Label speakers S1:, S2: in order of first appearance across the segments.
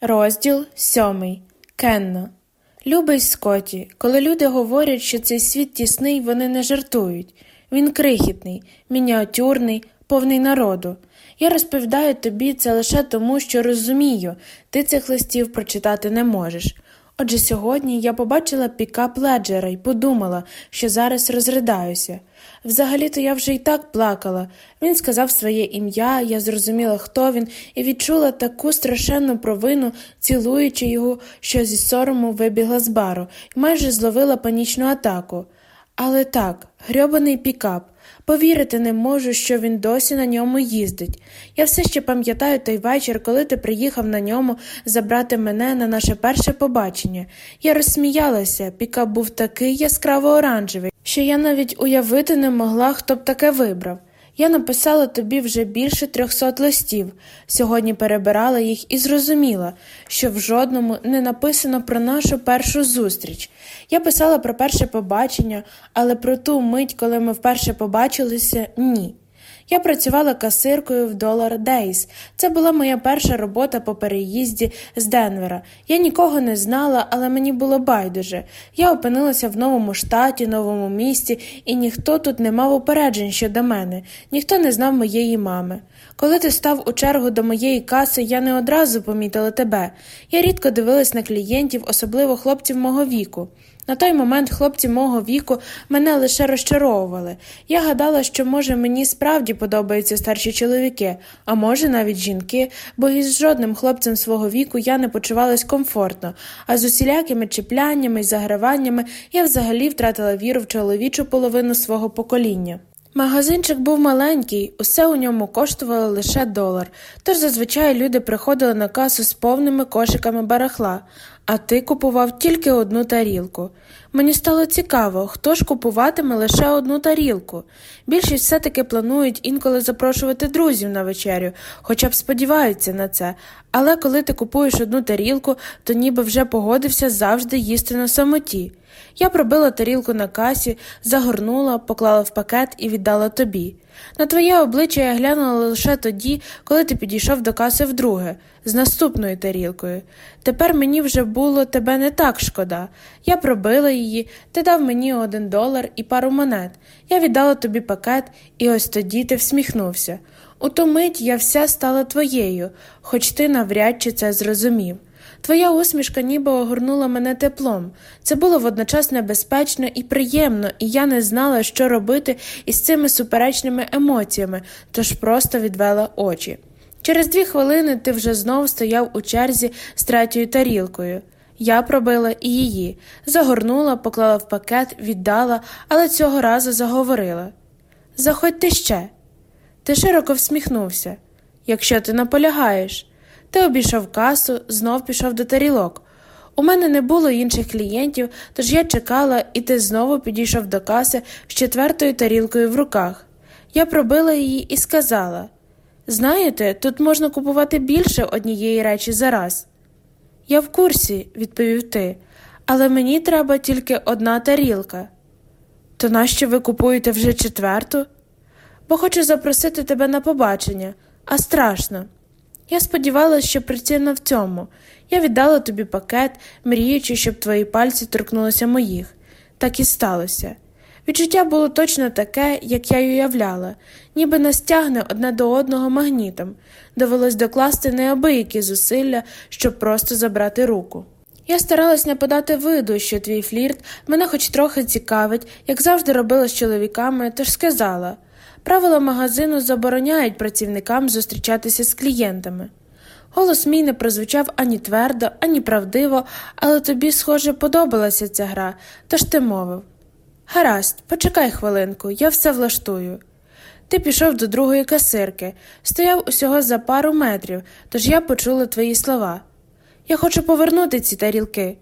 S1: Розділ сьомий. Кенна. Любий Скотті, коли люди говорять, що цей світ тісний, вони не жартують. Він крихітний, мініатюрний, повний народу. Я розповідаю тобі це лише тому, що розумію, ти цих листів прочитати не можеш. Отже, сьогодні я побачила пікап леджера і подумала, що зараз розридаюся. Взагалі-то я вже й так плакала. Він сказав своє ім'я, я зрозуміла, хто він, і відчула таку страшенну провину, цілуючи його, що зі сорому вибігла з бару і майже зловила панічну атаку. Але так, грьобаний пікап. Повірити не можу, що він досі на ньому їздить. Я все ще пам'ятаю той вечір, коли ти приїхав на ньому забрати мене на наше перше побачення. Я розсміялася, піка був такий яскраво оранжевий, що я навіть уявити не могла, хто б таке вибрав. Я написала тобі вже більше трьохсот листів. Сьогодні перебирала їх і зрозуміла, що в жодному не написано про нашу першу зустріч. Я писала про перше побачення, але про ту мить, коли ми вперше побачилися, ні. Я працювала касиркою в Dollar Days. Це була моя перша робота по переїзді з Денвера. Я нікого не знала, але мені було байдуже. Я опинилася в новому штаті, новому місті, і ніхто тут не мав упереджень щодо мене, ніхто не знав моєї мами. Коли ти став у чергу до моєї каси, я не одразу помітила тебе. Я рідко дивилась на клієнтів, особливо хлопців мого віку. На той момент хлопці мого віку мене лише розчаровували. Я гадала, що, може, мені справді подобаються старші чоловіки, а може, навіть жінки, бо із жодним хлопцем свого віку я не почувалась комфортно, а з усілякими чіпляннями й заграваннями я взагалі втратила віру в чоловічу половину свого покоління. Магазинчик був маленький, усе у ньому коштувало лише долар, тож зазвичай люди приходили на касу з повними кошиками барахла, а ти купував тільки одну тарілку. Мені стало цікаво, хто ж купуватиме лише одну тарілку. Більшість все-таки планують інколи запрошувати друзів на вечерю, хоча б сподіваються на це. Але коли ти купуєш одну тарілку, то ніби вже погодився завжди їсти на самоті. Я пробила тарілку на касі, загорнула, поклала в пакет і віддала тобі. На твоє обличчя я глянула лише тоді, коли ти підійшов до каси вдруге, з наступною тарілкою. Тепер мені вже було тебе не так шкода. Я пробила її, ти дав мені один долар і пару монет. Я віддала тобі пакет, і ось тоді ти всміхнувся. У ту мить я вся стала твоєю, хоч ти навряд чи це зрозумів. Твоя усмішка ніби огорнула мене теплом. Це було водночас небезпечно і приємно, і я не знала, що робити із цими суперечними емоціями, тож просто відвела очі. Через дві хвилини ти вже знов стояв у черзі з третьою тарілкою. Я пробила і її, загорнула, поклала в пакет, віддала, але цього разу заговорила. Заходьте ще. Ти широко всміхнувся. Якщо ти наполягаєш. Ти обійшов касу, знов пішов до тарілок. У мене не було інших клієнтів, тож я чекала, і ти знову підійшов до каси з четвертою тарілкою в руках. Я пробила її і сказала Знаєте, тут можна купувати більше однієї речі за раз». Я в курсі, відповів ти, але мені треба тільки одна тарілка. То нащо ви купуєте вже четверту? Бо хочу запросити тебе на побачення, а страшно. Я сподівалася, що причина в цьому. Я віддала тобі пакет, мріючи, щоб твої пальці торкнулися моїх. Так і сталося. Відчуття було точно таке, як я й уявляла, ніби нас тягне одне до одного магнітом. Довелось докласти неабиякі зусилля, щоб просто забрати руку. Я старалась не подати виду, що твій флірт мене хоч трохи цікавить, як завжди робила з чоловіками, тож сказала Правила магазину забороняють працівникам зустрічатися з клієнтами. Голос мій не прозвучав ані твердо, ані правдиво, але тобі, схоже, подобалася ця гра, тож ти мовив Гаразд, почекай хвилинку, я все влаштую. Ти пішов до другої касирки, стояв усього за пару метрів, тож я почула твої слова. Я хочу повернути ці тарілки.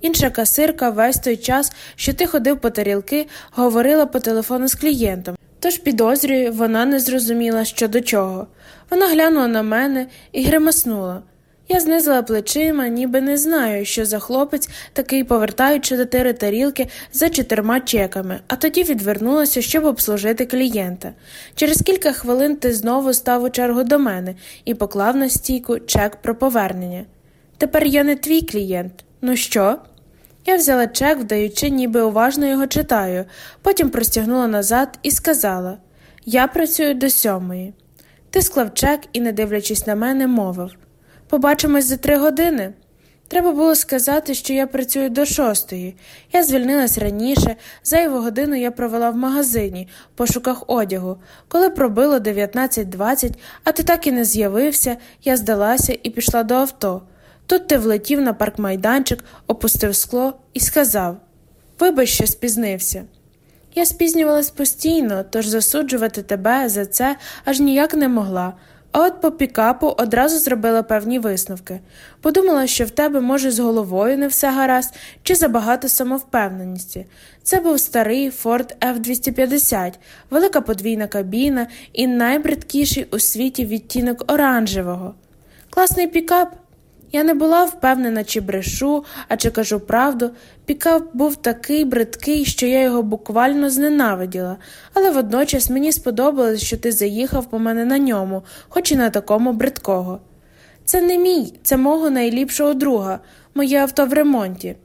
S1: Інша касирка весь той час, що ти ходив по тарілки, говорила по телефону з клієнтом. Тож, підозрюю, вона не зрозуміла, що до чого. Вона глянула на мене і гримаснула. Я знизила плечима, ніби не знаю, що за хлопець такий повертають чотири тарілки за чотирма чеками, а тоді відвернулася, щоб обслужити клієнта. Через кілька хвилин ти знову став у чергу до мене і поклав на стійку чек про повернення. Тепер я не твій клієнт. Ну що? Я взяла чек, вдаючи, ніби уважно його читаю, потім простягнула назад і сказала Я працюю до сьомої. Ти склав чек і, не дивлячись на мене, мовив Побачимось за три години. Треба було сказати, що я працюю до шостої. Я звільнилась раніше, зайву годину я провела в магазині, в пошуках одягу. Коли пробило 19.20, а ти так і не з'явився, я здалася і пішла до авто. Тут ти влетів на паркмайданчик, опустив скло і сказав Вибач, що спізнився. Я спізнювалась постійно, тож засуджувати тебе за це аж ніяк не могла. А от по пікапу одразу зробила певні висновки. Подумала, що в тебе, може, з головою не все гаразд, чи забагато самовпевненості. Це був старий Ford F-250, велика подвійна кабіна і найбридкіший у світі відтінок оранжевого. Класний пікап. Я не була впевнена, чи брешу, а чи кажу правду. Пікап був такий бридкий, що я його буквально зненавиділа, але водночас мені сподобалось, що ти заїхав по мене на ньому, хоч і на такому бридкого. Це не мій, це мого найліпшого друга, моє авто в ремонті.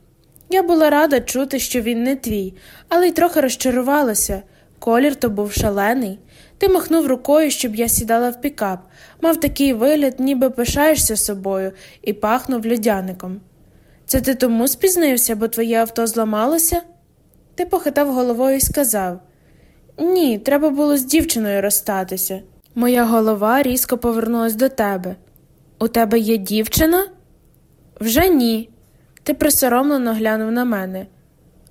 S1: Я була рада чути, що він не твій, але й трохи розчарувалася. Колір то був шалений. Ти махнув рукою, щоб я сідала в пікап, мав такий вигляд, ніби пишаєшся собою, і пахнув льодяником. Це ти тому спізнився, бо твоє авто зламалося? Ти похитав головою і сказав Ні, треба було з дівчиною розстатися. Моя голова різко повернулась до тебе. У тебе є дівчина? Вже ні. Ти присоромлено глянув на мене.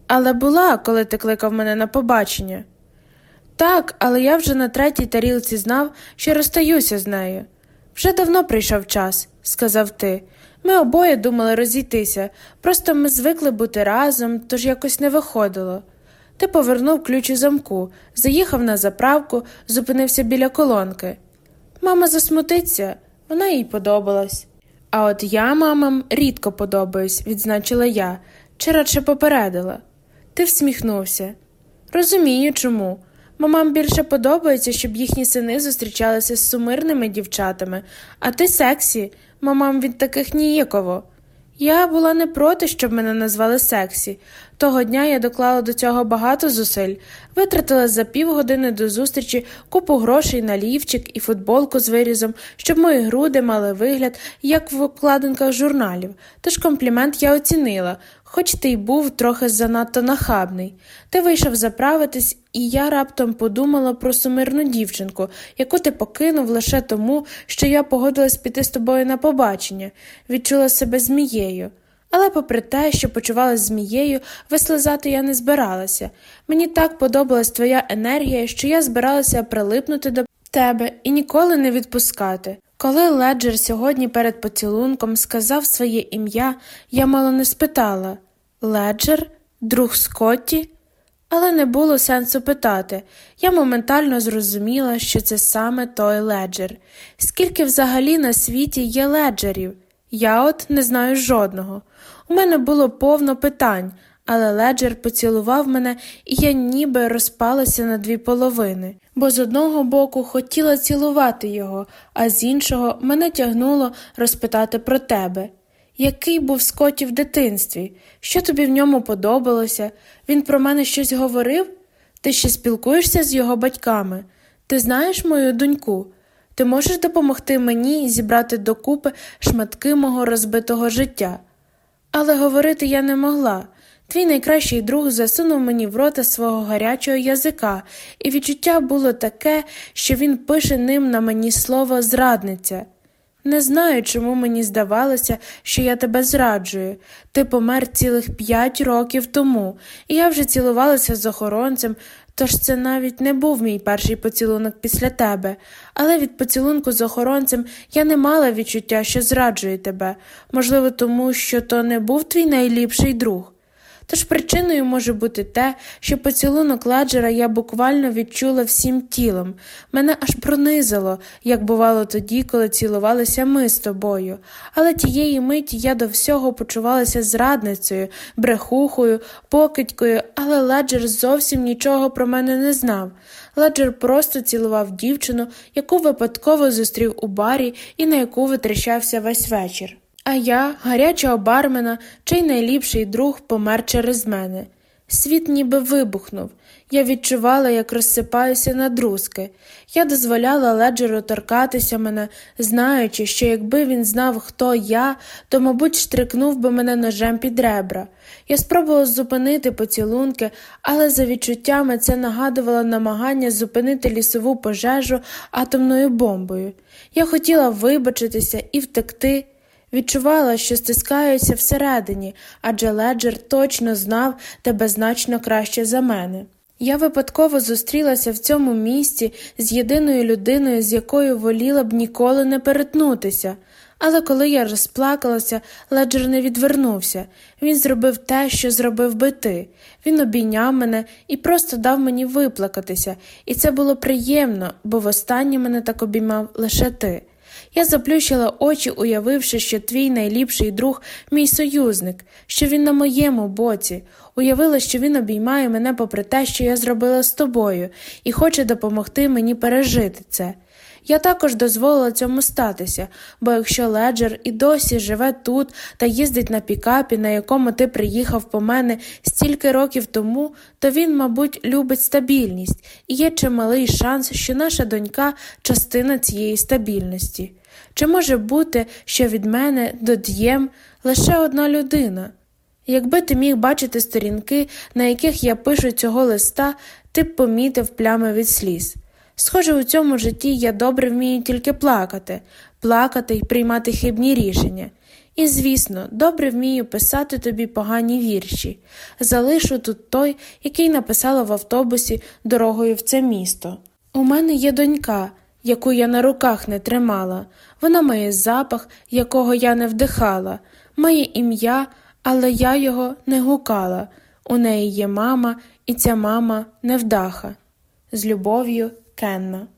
S1: Але була, коли ти кликав мене на побачення. Так, але я вже на третій тарілці знав, що розстаюся з нею. Вже давно прийшов час, сказав ти. Ми обоє думали розійтися, просто ми звикли бути разом, тож якось не виходило. Ти повернув ключ у замку, заїхав на заправку, зупинився біля колонки. Мама засмутиться, вона їй подобалась. А от я мамам рідко подобаюсь, відзначила я, чи радше попередила. Ти всміхнувся. Розумію, чому. Мамам більше подобається, щоб їхні сини зустрічалися з сумирними дівчатами, а ти сексі, мамам від таких ніяково. Я була не проти, щоб мене назвали сексі. Того дня я доклала до цього багато зусиль, витратила за півгодини до зустрічі купу грошей на лівчик і футболку з вирізом, щоб мої груди мали вигляд, як в обкладинках журналів. Тож комплімент я оцінила, хоч ти й був трохи занадто нахабний. Ти вийшов заправитись, і я раптом подумала про сумирну дівчинку, яку ти покинув лише тому, що я погодилась піти з тобою на побачення, відчула себе змією. Але, попри те, що почувалася змією, вислизати я не збиралася. Мені так подобалась твоя енергія, що я збиралася прилипнути до тебе і ніколи не відпускати. Коли Леджер сьогодні перед поцілунком сказав своє ім'я, я мало не спитала Леджер, друг Скотті? Але не було сенсу питати. Я моментально зрозуміла, що це саме той леджер. Скільки взагалі на світі є леджерів? Я от не знаю жодного. У мене було повно питань, але леджер поцілував мене, і я ніби розпалася на дві половини, бо з одного боку хотіла цілувати його, а з іншого мене тягнуло розпитати про тебе. Який був Скотті в дитинстві? Що тобі в ньому подобалося? Він про мене щось говорив? Ти ще спілкуєшся з його батьками? Ти знаєш мою доньку? Ти можеш допомогти мені зібрати докупи шматки мого розбитого життя. Але говорити я не могла. Твій найкращий друг засунув мені в рота свого гарячого язика, і відчуття було таке, що він пише ним на мені слово зрадниця. Не знаю, чому мені здавалося, що я тебе зраджую. Ти помер цілих п'ять років тому, і я вже цілувалася з охоронцем, тож це навіть не був мій перший поцілунок після тебе, але від поцілунку з охоронцем я не мала відчуття, що зраджую тебе, можливо, тому що то не був твій найліпший друг. Тож причиною може бути те, що поцілунок ладжера я буквально відчула всім тілом, мене аж пронизало, як бувало тоді, коли цілувалися ми з тобою, але тієї миті я до всього почувалася зрадницею, брехухою, покидькою, але ладжер зовсім нічого про мене не знав. Ладжер просто цілував дівчину, яку випадково зустрів у барі і на яку витріщався весь вечір. А я, гарячого бармена, чий найліпший друг помер через мене. Світ ніби вибухнув. Я відчувала, як розсипаюся на друзки. Я дозволяла леджеру торкатися мене, знаючи, що якби він знав, хто я, то, мабуть, штрикнув би мене ножем під ребра. Я спробувала зупинити поцілунки, але за відчуттями це нагадувало намагання зупинити лісову пожежу атомною бомбою. Я хотіла вибачитися і втекти. Відчувала, що стискаюся всередині, адже леджер точно знав тебе значно краще за мене. Я випадково зустрілася в цьому місті з єдиною людиною, з якою воліла б ніколи не перетнутися. Але коли я розплакалася, леджер не відвернувся. Він зробив те, що зробив би ти. Він обійняв мене і просто дав мені виплакатися, і це було приємно, бо востаннє мене так обіймав лише ти. Я заплющила очі, уявивши, що твій найліпший друг мій союзник, що він на моєму боці, уявила, що він обіймає мене попри те, що я зробила з тобою, і хоче допомогти мені пережити це. Я також дозволила цьому статися, бо якщо леджер і досі живе тут та їздить на пікапі, на якому ти приїхав по мене стільки років тому, то він, мабуть, любить стабільність, і є чималий шанс, що наша донька частина цієї стабільності. Чи може бути, що від мене до д'єм лише одна людина? Якби ти міг бачити сторінки, на яких я пишу цього листа, ти б помітив плями від сліз. Схоже, у цьому житті я добре вмію тільки плакати, плакати і приймати хибні рішення. І, звісно, добре вмію писати тобі погані вірші. Залишу тут той, який написала в автобусі дорогою в це місто. У мене є донька, яку я на руках не тримала. Вона має запах, якого я не вдихала, має ім'я, але я його не гукала. У неї є мама, і ця мама невдаха. З любов'ю Кенна